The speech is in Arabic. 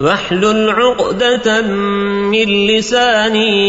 واحلل عقدة من لساني